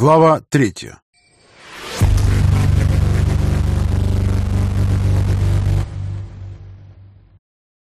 Глава третья.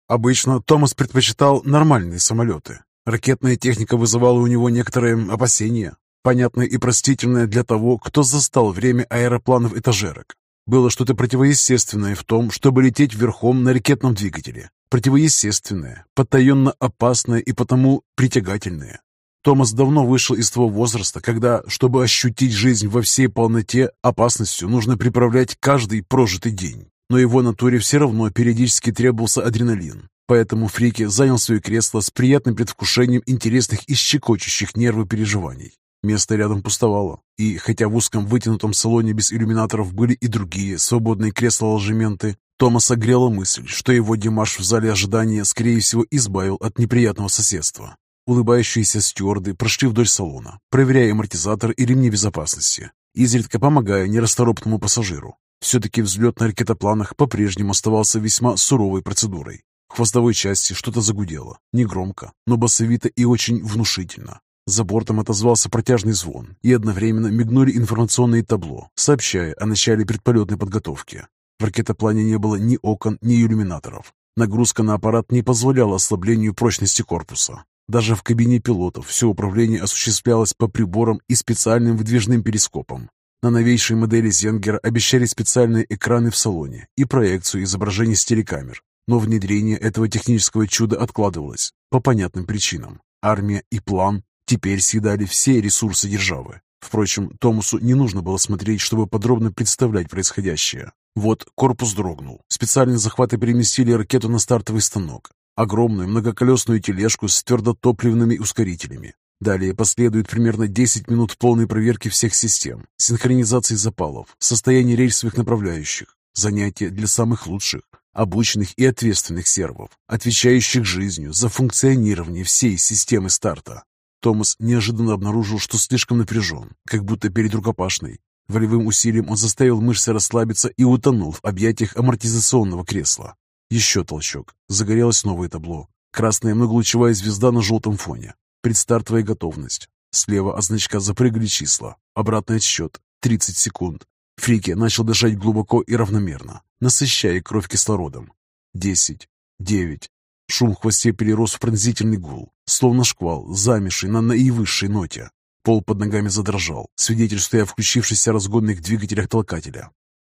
Обычно Томас предпочитал нормальные самолеты. Ракетная техника вызывала у него некоторые опасения, понятное и простительное для того, кто застал время аэропланов-этажерок. Было что-то противоестественное в том, чтобы лететь верхом на ракетном двигателе. Противоестественное, потаенно опасное и потому притягательное. Томас давно вышел из того возраста, когда, чтобы ощутить жизнь во всей полноте, опасностью нужно приправлять каждый прожитый день. Но его натуре все равно периодически требовался адреналин. Поэтому Фрики занял свое кресло с приятным предвкушением интересных и щекочущих нервы переживаний. Место рядом пустовало, и хотя в узком вытянутом салоне без иллюминаторов были и другие свободные кресла-ложементы, Томаса грела мысль, что его Димаш в зале ожидания, скорее всего, избавил от неприятного соседства. Улыбающиеся стюарды прошли вдоль салона, проверяя амортизатор и ремни безопасности, изредка помогая нерасторопному пассажиру. Все-таки взлет на ракетопланах по-прежнему оставался весьма суровой процедурой. В хвостовой части что-то загудело, негромко, но басовито и очень внушительно. За бортом отозвался протяжный звон, и одновременно мигнули информационные табло, сообщая о начале предполетной подготовки. В ракетоплане не было ни окон, ни иллюминаторов. Нагрузка на аппарат не позволяла ослаблению прочности корпуса. Даже в кабине пилотов все управление осуществлялось по приборам и специальным выдвижным перископам. На новейшей модели Зенгера обещали специальные экраны в салоне и проекцию изображений с телекамер. Но внедрение этого технического чуда откладывалось по понятным причинам. Армия и план теперь съедали все ресурсы державы. Впрочем, Томасу не нужно было смотреть, чтобы подробно представлять происходящее. Вот корпус дрогнул. Специальные захваты переместили ракету на стартовый станок. Огромную многоколесную тележку с твердотопливными ускорителями. Далее последует примерно 10 минут полной проверки всех систем, синхронизации запалов, состояния рельсовых направляющих, занятия для самых лучших, обученных и ответственных сервов, отвечающих жизнью за функционирование всей системы старта. Томас неожиданно обнаружил, что слишком напряжен, как будто перед рукопашной. Волевым усилием он заставил мышцы расслабиться и утонул в объятиях амортизационного кресла. Еще толчок. Загорелось новое табло. Красная многолучевая звезда на желтом фоне. Предстартовая готовность. Слева от значка запрыгали числа. Обратный отсчет. 30 секунд. Фрики начал дышать глубоко и равномерно, насыщая кровь кислородом. Десять. Девять. Шум в хвосте перерос в пронзительный гул, словно шквал, замеший на наивысшей ноте. Пол под ногами задрожал, свидетельствуя о включившихся разгонных двигателях толкателя.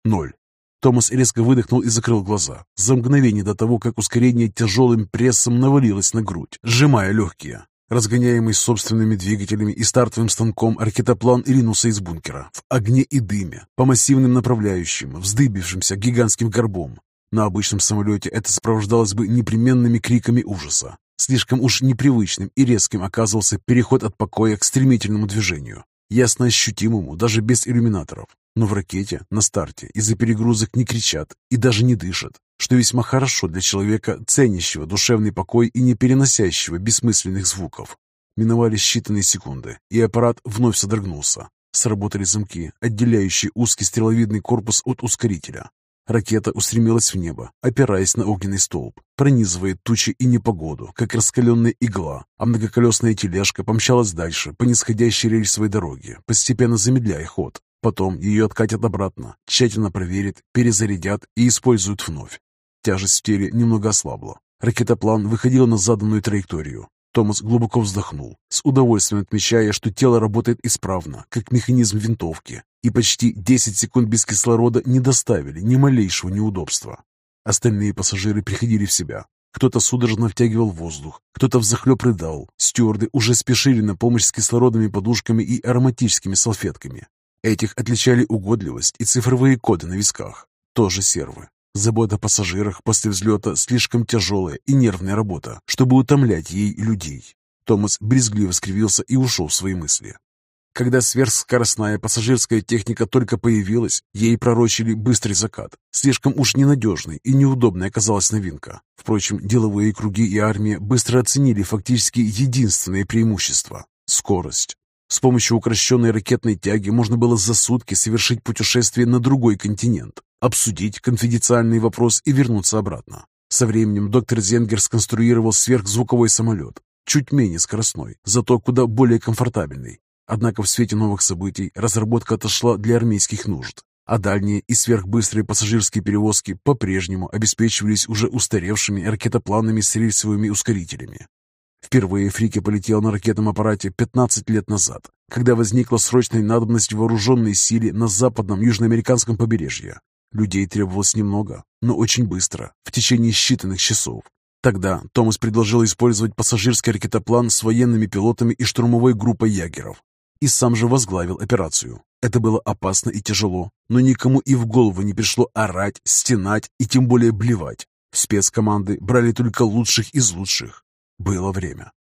Ноль. Томас резко выдохнул и закрыл глаза. За мгновение до того, как ускорение тяжелым прессом навалилось на грудь, сжимая легкие. Разгоняемый собственными двигателями и стартовым станком, ракетоплан ринулся из бункера, в огне и дыме, по массивным направляющим, вздыбившимся гигантским горбом. На обычном самолете это сопровождалось бы непременными криками ужаса. Слишком уж непривычным и резким оказывался переход от покоя к стремительному движению, ясно ощутимому даже без иллюминаторов. Но в ракете на старте из-за перегрузок не кричат и даже не дышат, что весьма хорошо для человека, ценящего душевный покой и не переносящего бессмысленных звуков. Миновали считанные секунды, и аппарат вновь содрогнулся. Сработали замки, отделяющие узкий стреловидный корпус от ускорителя. Ракета устремилась в небо, опираясь на огненный столб, пронизывая тучи и непогоду, как раскаленная игла, а многоколесная тележка помчалась дальше по нисходящей рельсовой дороге, постепенно замедляя ход. Потом ее откатят обратно, тщательно проверят, перезарядят и используют вновь. Тяжесть в теле немного ослабла. Ракетоплан выходил на заданную траекторию. Томас глубоко вздохнул, с удовольствием отмечая, что тело работает исправно, как механизм винтовки, и почти 10 секунд без кислорода не доставили ни малейшего неудобства. Остальные пассажиры приходили в себя. Кто-то судорожно втягивал воздух, кто-то взахлеб рыдал. Стюарды уже спешили на помощь с кислородными подушками и ароматическими салфетками. Этих отличали угодливость и цифровые коды на висках. Тоже сервы. Забота о пассажирах после взлета слишком тяжелая и нервная работа, чтобы утомлять ей людей. Томас брезгливо скривился и ушел в свои мысли. Когда сверхскоростная пассажирская техника только появилась, ей пророчили быстрый закат. Слишком уж ненадежной и неудобной оказалась новинка. Впрочем, деловые круги и армия быстро оценили фактически единственное преимущество – скорость. С помощью укращенной ракетной тяги можно было за сутки совершить путешествие на другой континент, обсудить конфиденциальный вопрос и вернуться обратно. Со временем доктор Зенгер сконструировал сверхзвуковой самолет, чуть менее скоростной, зато куда более комфортабельный. Однако в свете новых событий разработка отошла для армейских нужд, а дальние и сверхбыстрые пассажирские перевозки по-прежнему обеспечивались уже устаревшими ракетопланами с рельсовыми ускорителями. Впервые Фрике полетел на ракетном аппарате 15 лет назад, когда возникла срочная надобность в вооруженной силе на западном южноамериканском побережье. Людей требовалось немного, но очень быстро, в течение считанных часов. Тогда Томас предложил использовать пассажирский ракетоплан с военными пилотами и штурмовой группой ягеров. И сам же возглавил операцию. Это было опасно и тяжело, но никому и в голову не пришло орать, стенать и тем более блевать. Спецкоманды брали только лучших из лучших. Было время.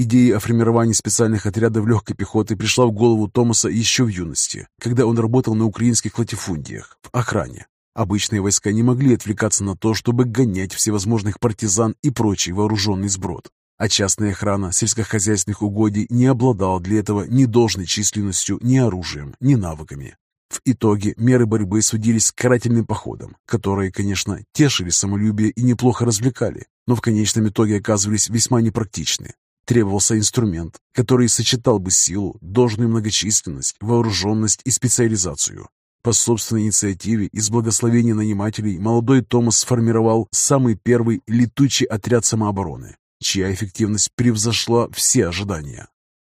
Идея о формировании специальных отрядов легкой пехоты пришла в голову Томаса еще в юности, когда он работал на украинских латифундиях, в охране. Обычные войска не могли отвлекаться на то, чтобы гонять всевозможных партизан и прочий вооруженный сброд. А частная охрана сельскохозяйственных угодий не обладала для этого ни должной численностью, ни оружием, ни навыками. В итоге меры борьбы сводились к карательным походам, которые, конечно, тешили самолюбие и неплохо развлекали, но в конечном итоге оказывались весьма непрактичны. Требовался инструмент, который сочетал бы силу, должную многочисленность, вооруженность и специализацию. По собственной инициативе и с благословения нанимателей молодой Томас сформировал самый первый летучий отряд самообороны, чья эффективность превзошла все ожидания.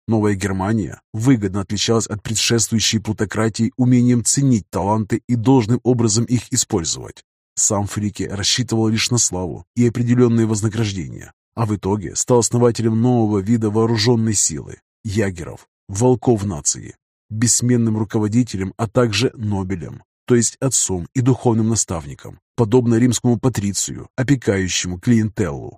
Новая Германия выгодно отличалась от предшествующей плутократии умением ценить таланты и должным образом их использовать. Сам Фрике рассчитывал лишь на славу и определенные вознаграждения, а в итоге стал основателем нового вида вооруженной силы – ягеров, волков нации, бессменным руководителем, а также Нобелем, то есть отцом и духовным наставником, подобно римскому патрицию, опекающему клиентеллу.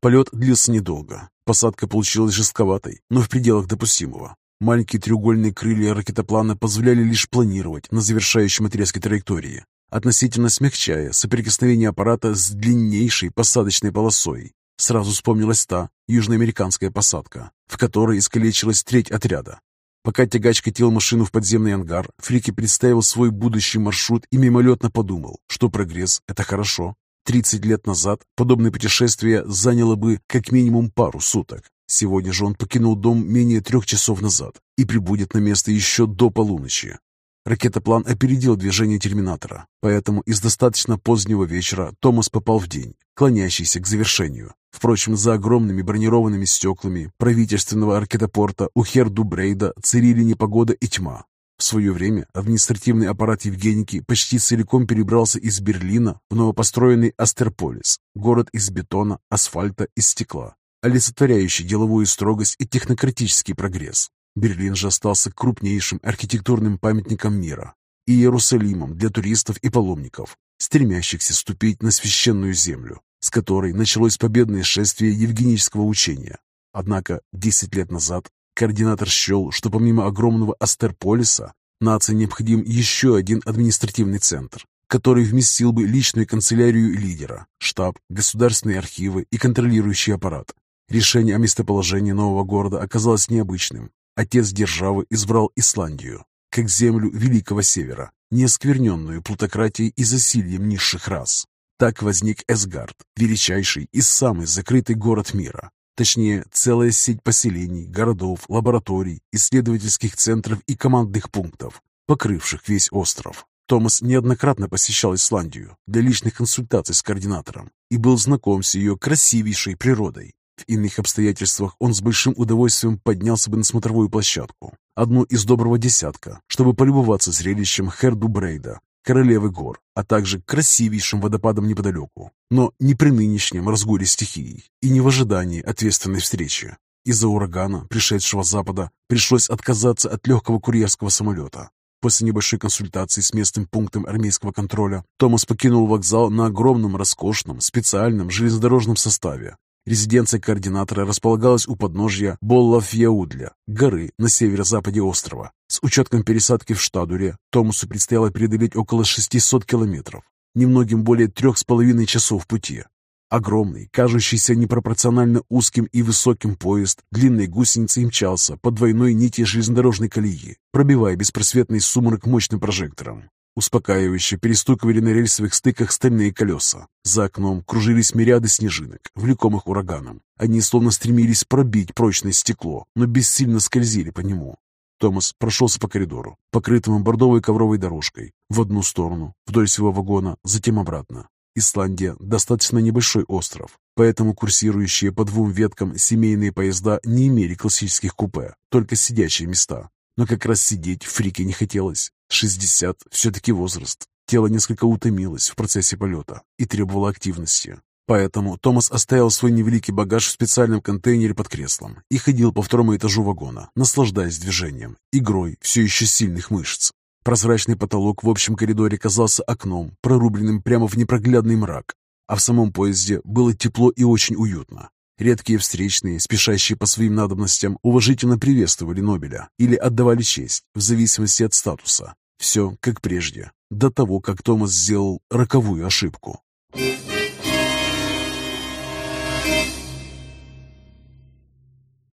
Полет длился недолго. Посадка получилась жестковатой, но в пределах допустимого. Маленькие треугольные крылья ракетоплана позволяли лишь планировать на завершающем отрезке траектории, относительно смягчая соприкосновение аппарата с длиннейшей посадочной полосой. Сразу вспомнилась та южноамериканская посадка, в которой искалечилась треть отряда. Пока тягач катил машину в подземный ангар, Фрики представил свой будущий маршрут и мимолетно подумал, что прогресс – это хорошо, 30 лет назад подобное путешествие заняло бы как минимум пару суток. Сегодня же он покинул дом менее трех часов назад и прибудет на место еще до полуночи. Ракетоплан опередил движение терминатора, поэтому из достаточно позднего вечера Томас попал в день, клонящийся к завершению. Впрочем, за огромными бронированными стеклами правительственного ракетопорта у Херду Брейда царили непогода и тьма. В свое время административный аппарат Евгеники почти целиком перебрался из Берлина в новопостроенный Астерполис, город из бетона, асфальта и стекла, олицетворяющий деловую строгость и технократический прогресс. Берлин же остался крупнейшим архитектурным памятником мира и Иерусалимом для туристов и паломников, стремящихся ступить на священную землю, с которой началось победное шествие евгенического учения. Однако 10 лет назад Координатор счел, что помимо огромного Астерполиса, нации необходим еще один административный центр, который вместил бы личную канцелярию лидера, штаб, государственные архивы и контролирующий аппарат. Решение о местоположении нового города оказалось необычным. Отец державы избрал Исландию, как землю Великого Севера, не оскверненную плутократией и засильем низших рас. Так возник Эсгард, величайший и самый закрытый город мира, Точнее, целая сеть поселений, городов, лабораторий, исследовательских центров и командных пунктов, покрывших весь остров. Томас неоднократно посещал Исландию для личных консультаций с координатором и был знаком с ее красивейшей природой. В иных обстоятельствах он с большим удовольствием поднялся бы на смотровую площадку, одну из доброго десятка, чтобы полюбоваться зрелищем Херду Брейда, королевы гор, а также красивейшим водопадом неподалеку, но не при нынешнем разгуле стихий и не в ожидании ответственной встречи. Из-за урагана, пришедшего с запада, пришлось отказаться от легкого курьерского самолета. После небольшой консультации с местным пунктом армейского контроля Томас покинул вокзал на огромном, роскошном, специальном железнодорожном составе, Резиденция координатора располагалась у подножья Боллафьяудля, горы на северо-западе острова. С учетом пересадки в Штадуре Томасу предстояло преодолеть около 600 километров, немногим более трех с половиной часов пути. Огромный, кажущийся непропорционально узким и высоким поезд длинной гусеницы мчался по двойной нити железнодорожной колеи, пробивая беспросветный сумрак мощным прожектором. Успокаивающе перестукивали на рельсовых стыках стальные колеса. За окном кружились мириады снежинок, влекомых ураганом. Они словно стремились пробить прочное стекло, но бессильно скользили по нему. Томас прошелся по коридору, покрытому бордовой ковровой дорожкой, в одну сторону, вдоль всего вагона, затем обратно. Исландия – достаточно небольшой остров, поэтому курсирующие по двум веткам семейные поезда не имели классических купе, только сидячие места. Но как раз сидеть Фрике не хотелось. 60 – все-таки возраст. Тело несколько утомилось в процессе полета и требовало активности. Поэтому Томас оставил свой невеликий багаж в специальном контейнере под креслом и ходил по второму этажу вагона, наслаждаясь движением, игрой все еще сильных мышц. Прозрачный потолок в общем коридоре казался окном, прорубленным прямо в непроглядный мрак, а в самом поезде было тепло и очень уютно. Редкие встречные, спешащие по своим надобностям, уважительно приветствовали Нобеля или отдавали честь, в зависимости от статуса. Все как прежде, до того, как Томас сделал роковую ошибку.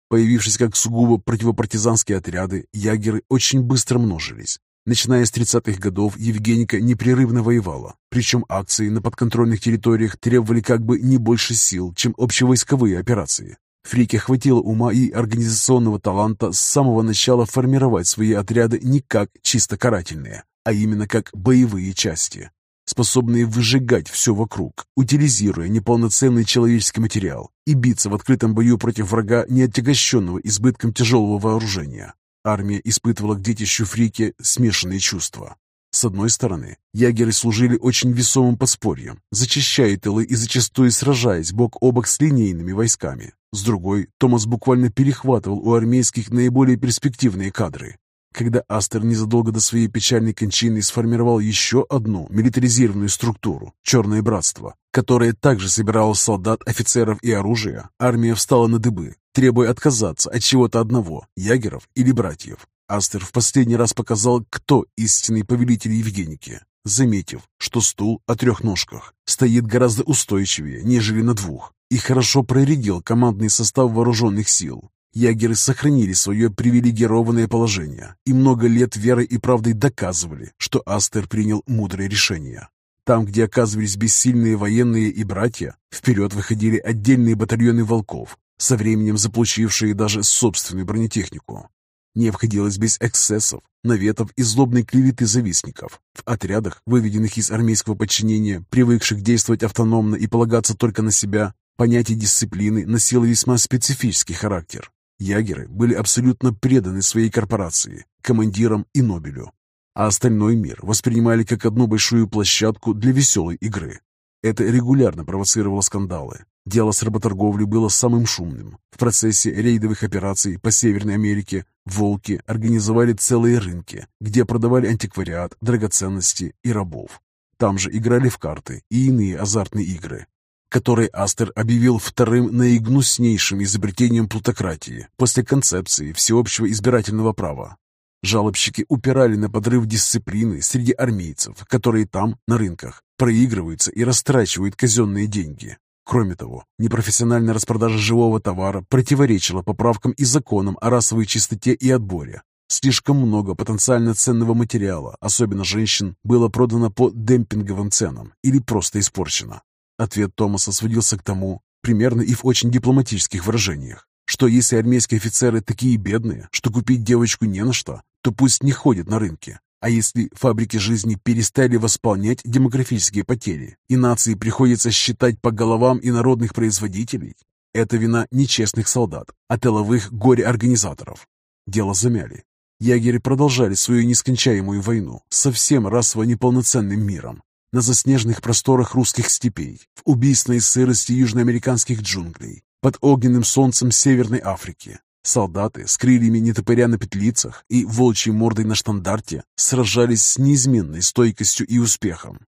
Появившись как сугубо противопартизанские отряды, ягеры очень быстро множились. Начиная с 30-х годов Евгеника непрерывно воевала, причем акции на подконтрольных территориях требовали как бы не больше сил, чем общевойсковые операции. Фрике хватило ума и организационного таланта с самого начала формировать свои отряды не как чисто карательные, а именно как боевые части, способные выжигать все вокруг, утилизируя неполноценный человеческий материал и биться в открытом бою против врага, не отягощенного избытком тяжелого вооружения. Армия испытывала к детищу Фрике смешанные чувства. С одной стороны, ягеры служили очень весомым подспорьем, зачищая тылы и зачастую сражаясь бок о бок с линейными войсками. С другой, Томас буквально перехватывал у армейских наиболее перспективные кадры. Когда Астер незадолго до своей печальной кончины сформировал еще одну милитаризированную структуру – Черное Братство, которое также собирало солдат, офицеров и оружие, армия встала на дыбы, требуя отказаться от чего-то одного – ягеров или братьев. Астер в последний раз показал, кто истинный повелитель Евгеники, заметив, что стул о трех ножках стоит гораздо устойчивее, нежели на двух, и хорошо проредил командный состав вооруженных сил. Ягеры сохранили свое привилегированное положение и много лет верой и правдой доказывали, что Астер принял мудрое решение. Там, где оказывались бессильные военные и братья, вперед выходили отдельные батальоны волков, со временем заполучившие даже собственную бронетехнику. Не обходилось без эксцессов, наветов и злобной клеветы завистников. В отрядах, выведенных из армейского подчинения, привыкших действовать автономно и полагаться только на себя, понятие дисциплины носило весьма специфический характер. Ягеры были абсолютно преданы своей корпорации, командирам и Нобелю, а остальной мир воспринимали как одну большую площадку для веселой игры. Это регулярно провоцировало скандалы. Дело с работорговлей было самым шумным. В процессе рейдовых операций по Северной Америке волки организовали целые рынки, где продавали антиквариат, драгоценности и рабов. Там же играли в карты и иные азартные игры, которые Астер объявил вторым наигнуснейшим изобретением плутократии после концепции всеобщего избирательного права. Жалобщики упирали на подрыв дисциплины среди армейцев, которые там, на рынках, проигрываются и растрачивают казенные деньги. Кроме того, непрофессиональная распродажа живого товара противоречила поправкам и законам о расовой чистоте и отборе. Слишком много потенциально ценного материала, особенно женщин, было продано по демпинговым ценам или просто испорчено. Ответ Томаса сводился к тому, примерно и в очень дипломатических выражениях, что если армейские офицеры такие бедные, что купить девочку не на что, то пусть не ходит на рынке. А если фабрики жизни перестали восполнять демографические потери, и нации приходится считать по головам инородных производителей, это вина нечестных солдат, а тыловых горе-организаторов. Дело замяли. Ягеры продолжали свою нескончаемую войну со всем расово неполноценным миром. На заснеженных просторах русских степей, в убийственной сырости южноамериканских джунглей, под огненным солнцем Северной Африки, Солдаты с крыльями нетопыря на петлицах и волчьей мордой на штандарте сражались с неизменной стойкостью и успехом.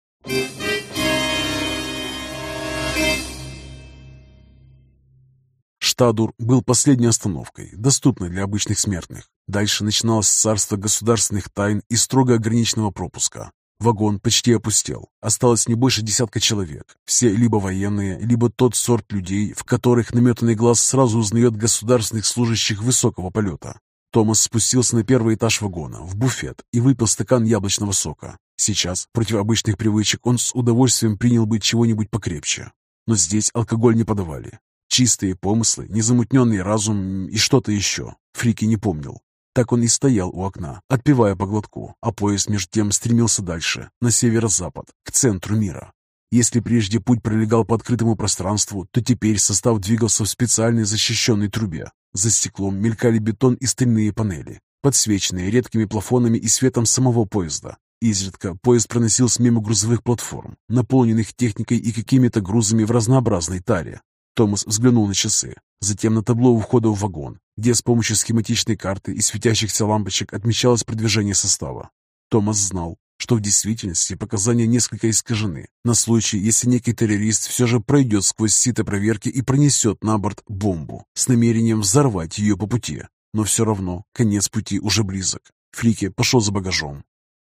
Штадур был последней остановкой, доступной для обычных смертных. Дальше начиналось царство государственных тайн и строго ограниченного пропуска. Вагон почти опустел. Осталось не больше десятка человек. Все либо военные, либо тот сорт людей, в которых наметанный глаз сразу узнает государственных служащих высокого полета. Томас спустился на первый этаж вагона, в буфет, и выпил стакан яблочного сока. Сейчас, против обычных привычек, он с удовольствием принял бы чего-нибудь покрепче. Но здесь алкоголь не подавали. Чистые помыслы, незамутненный разум и что-то еще. Фрики не помнил. Так он и стоял у окна, отпивая по глотку, а поезд между тем стремился дальше, на северо-запад, к центру мира. Если прежде путь пролегал по открытому пространству, то теперь состав двигался в специальной защищенной трубе. За стеклом мелькали бетон и стальные панели, подсвеченные редкими плафонами и светом самого поезда. Изредка поезд проносился мимо грузовых платформ, наполненных техникой и какими-то грузами в разнообразной таре. Томас взглянул на часы, затем на табло у входа в вагон, где с помощью схематичной карты и светящихся лампочек отмечалось продвижение состава. Томас знал, что в действительности показания несколько искажены, на случай, если некий террорист все же пройдет сквозь сито проверки и пронесет на борт бомбу с намерением взорвать ее по пути. Но все равно конец пути уже близок. Фрике пошел за багажом.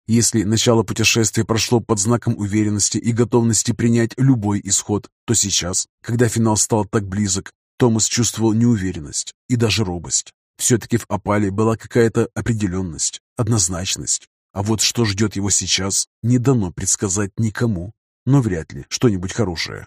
Если начало путешествия прошло под знаком уверенности и готовности принять любой исход, то сейчас, когда финал стал так близок, Томас чувствовал неуверенность и даже робость. Все-таки в опале была какая-то определенность, однозначность, а вот что ждет его сейчас, не дано предсказать никому, но вряд ли что-нибудь хорошее.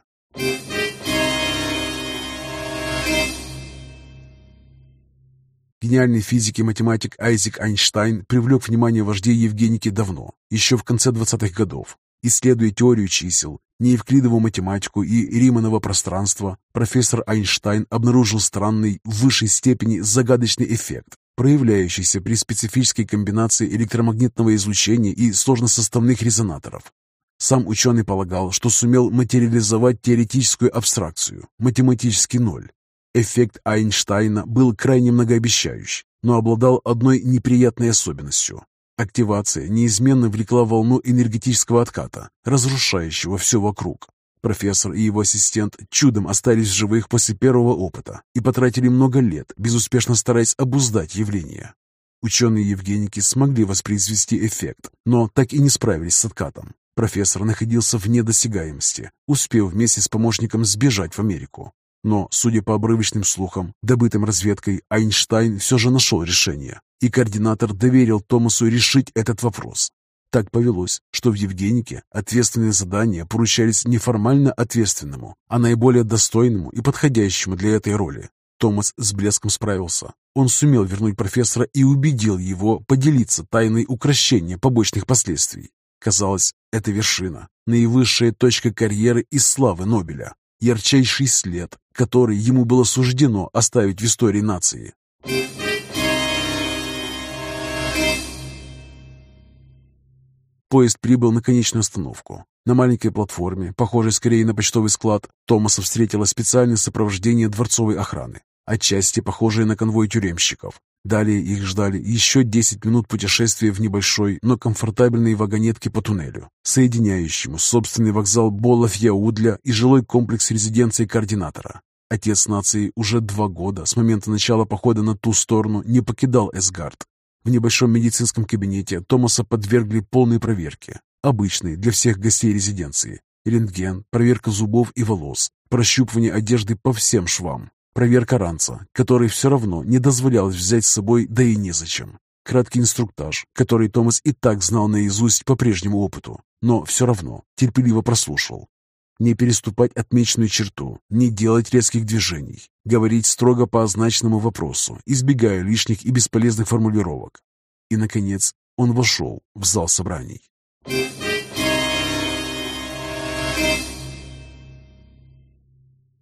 Гениальный физик и математик Айзек Эйнштейн привлек внимание вождей Евгеники давно, еще в конце 20-х годов. Исследуя теорию чисел, неевклидову математику и Риманово пространство, профессор Эйнштейн обнаружил странный, в высшей степени загадочный эффект, проявляющийся при специфической комбинации электромагнитного излучения и сложносоставных резонаторов. Сам ученый полагал, что сумел материализовать теоретическую абстракцию, математический ноль. Эффект Эйнштейна был крайне многообещающий, но обладал одной неприятной особенностью. Активация неизменно влекла волну энергетического отката, разрушающего все вокруг. Профессор и его ассистент чудом остались живых после первого опыта и потратили много лет, безуспешно стараясь обуздать явление. Ученые Евгеники смогли воспроизвести эффект, но так и не справились с откатом. Профессор находился вне досягаемости, успев вместе с помощником сбежать в Америку. Но, судя по обрывочным слухам, добытым разведкой, Эйнштейн все же нашел решение, и координатор доверил Томасу решить этот вопрос. Так повелось, что в Евгенике ответственные задания поручались не формально ответственному, а наиболее достойному и подходящему для этой роли. Томас с блеском справился. Он сумел вернуть профессора и убедил его поделиться тайной укрощения побочных последствий. Казалось, это вершина, наивысшая точка карьеры и славы Нобеля, ярчайший след, который ему было суждено оставить в истории нации. Поезд прибыл на конечную остановку. На маленькой платформе, похожей скорее на почтовый склад, Томаса встретило специальное сопровождение дворцовой охраны, отчасти похожее на конвой тюремщиков. Далее их ждали еще 10 минут путешествия в небольшой, но комфортабельной вагонетке по туннелю, соединяющему собственный вокзал Болов-Яудля и жилой комплекс резиденции координатора. Отец нации уже два года с момента начала похода на ту сторону не покидал Эсгард, в небольшом медицинском кабинете Томаса подвергли полной проверке, обычной для всех гостей резиденции. Рентген, проверка зубов и волос, прощупывание одежды по всем швам, проверка ранца, который все равно не дозволялось взять с собой, да и незачем. Краткий инструктаж, который Томас и так знал наизусть по прежнему опыту, но все равно терпеливо прослушал, не переступать отмеченную черту, не делать резких движений, говорить строго по означенному вопросу, избегая лишних и бесполезных формулировок. И, наконец, он вошел в зал собраний.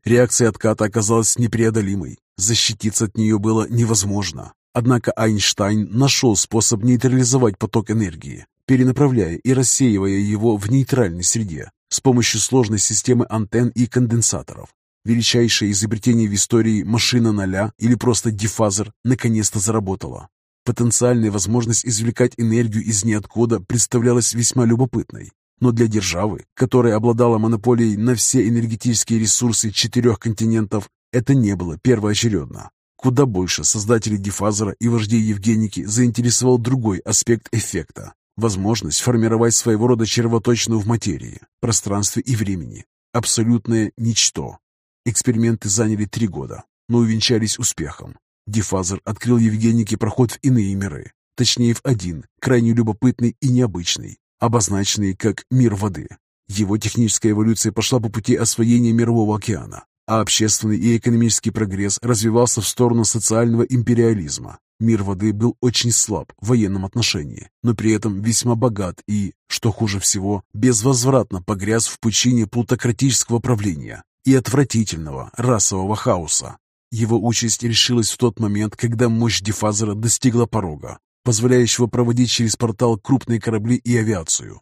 Реакция отката оказалась непреодолимой. Защититься от нее было невозможно. Однако Эйнштейн нашел способ нейтрализовать поток энергии, перенаправляя и рассеивая его в нейтральной среде, с помощью сложной системы антенн и конденсаторов. Величайшее изобретение в истории машина ноля или просто дифазор наконец-то заработала. Потенциальная возможность извлекать энергию из ниоткуда представлялась весьма любопытной. Но для державы, которая обладала монополией на все энергетические ресурсы четырех континентов, это не было первоочередно. Куда больше создателей дифазора и вождей Евгеники заинтересовал другой аспект эффекта возможность формировать своего рода червоточину в материи, пространстве и времени. Абсолютное ничто. Эксперименты заняли три года, но увенчались успехом. Дифазер открыл Евгенике проход в иные миры, точнее в один, крайне любопытный и необычный, обозначенный как «мир воды». Его техническая эволюция пошла по пути освоения Мирового океана, а общественный и экономический прогресс развивался в сторону социального империализма. Мир воды был очень слаб в военном отношении, но при этом весьма богат и, что хуже всего, безвозвратно погряз в пучине плутократического правления и отвратительного расового хаоса. Его участь решилась в тот момент, когда мощь дифазера достигла порога, позволяющего проводить через портал крупные корабли и авиацию.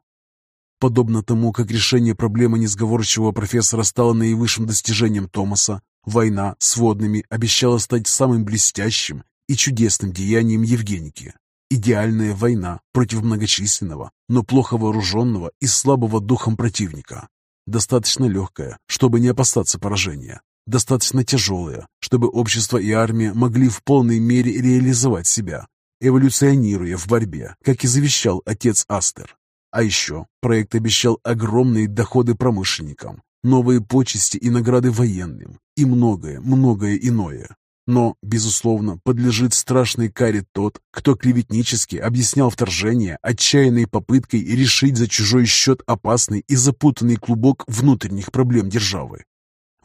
Подобно тому, как решение проблемы несговорчивого профессора стало наивысшим достижением Томаса, война с водными обещала стать самым блестящим и чудесным деянием Евгеники. Идеальная война против многочисленного, но плохо вооруженного и слабого духом противника. Достаточно легкая, чтобы не опасаться поражения. Достаточно тяжелая, чтобы общество и армия могли в полной мере реализовать себя, эволюционируя в борьбе, как и завещал отец Астер. А еще проект обещал огромные доходы промышленникам, новые почести и награды военным и многое, многое иное. Но, безусловно, подлежит страшной каре тот, кто клеветнически объяснял вторжение отчаянной попыткой решить за чужой счет опасный и запутанный клубок внутренних проблем державы.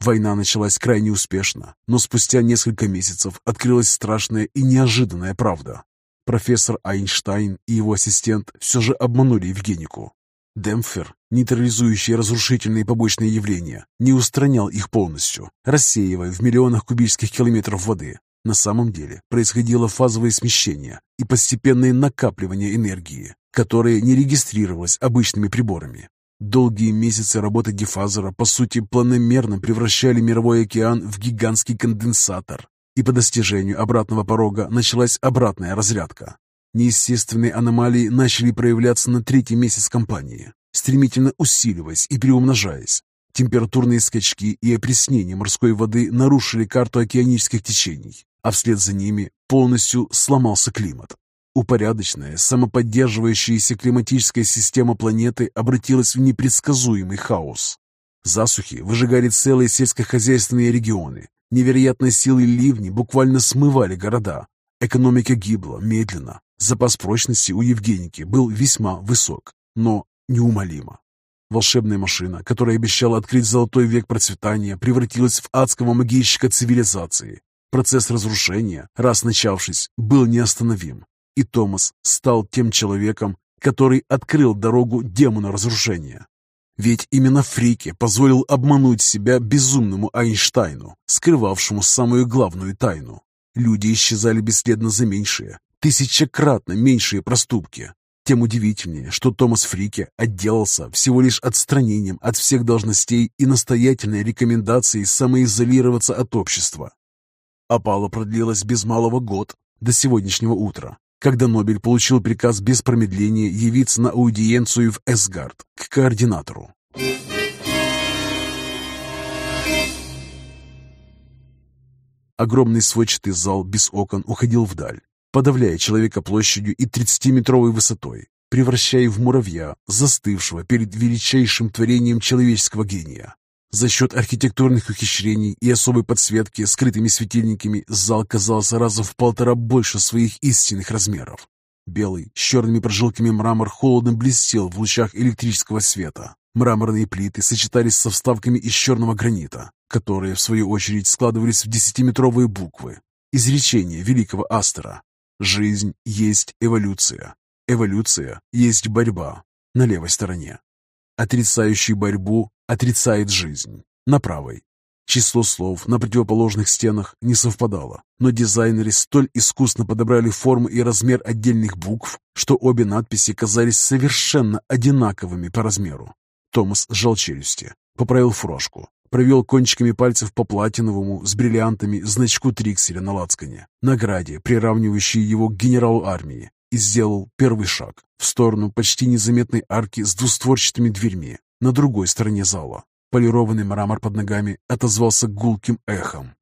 Война началась крайне успешно, но спустя несколько месяцев открылась страшная и неожиданная правда. Профессор Айнштайн и его ассистент все же обманули Евгенику. Демпфер, нейтрализующий разрушительные побочные явления, не устранял их полностью, рассеивая в миллионах кубических километров воды. На самом деле происходило фазовое смещение и постепенное накапливание энергии, которое не регистрировалось обычными приборами. Долгие месяцы работы дифазора, по сути, планомерно превращали мировой океан в гигантский конденсатор, и по достижению обратного порога началась обратная разрядка. Неестественные аномалии начали проявляться на третий месяц кампании, стремительно усиливаясь и приумножаясь. Температурные скачки и опреснение морской воды нарушили карту океанических течений, а вслед за ними полностью сломался климат. Упорядоченная, самоподдерживающаяся климатическая система планеты обратилась в непредсказуемый хаос. Засухи выжигали целые сельскохозяйственные регионы, Невероятной силой ливни буквально смывали города. Экономика гибла медленно. Запас прочности у Евгеники был весьма высок, но неумолимо. Волшебная машина, которая обещала открыть золотой век процветания, превратилась в адского могильщика цивилизации. Процесс разрушения, раз начавшись, был неостановим. И Томас стал тем человеком, который открыл дорогу демону разрушения. Ведь именно Фрике позволил обмануть себя безумному Айнштайну, скрывавшему самую главную тайну. Люди исчезали бесследно за меньшие, тысячекратно меньшие проступки. Тем удивительнее, что Томас Фрике отделался всего лишь отстранением от всех должностей и настоятельной рекомендацией самоизолироваться от общества. Опала продлилась без малого год, до сегодняшнего утра, когда Нобель получил приказ без промедления явиться на аудиенцию в Эсгард к координатору. Огромный сводчатый зал без окон уходил вдаль, подавляя человека площадью и 30-метровой высотой, превращая в муравья, застывшего перед величайшим творением человеческого гения. За счет архитектурных ухищрений и особой подсветки скрытыми светильниками зал казался раза в полтора больше своих истинных размеров. Белый, с черными прожилками мрамор холодно блестел в лучах электрического света. Мраморные плиты сочетались со вставками из черного гранита, которые, в свою очередь, складывались в десятиметровые буквы. Изречение великого Астера. «Жизнь есть эволюция. Эволюция есть борьба» на левой стороне. Отрицающий борьбу отрицает жизнь. На правой. Число слов на противоположных стенах не совпадало, но дизайнеры столь искусно подобрали форму и размер отдельных букв, что обе надписи казались совершенно одинаковыми по размеру. Томас сжал челюсти, поправил фуражку, провел кончиками пальцев по платиновому с бриллиантами значку Трикселя на лацкане, награде, приравнивающей его к генералу армии, и сделал первый шаг в сторону почти незаметной арки с двустворчатыми дверьми на другой стороне зала. Полированный мрамор под ногами отозвался гулким эхом.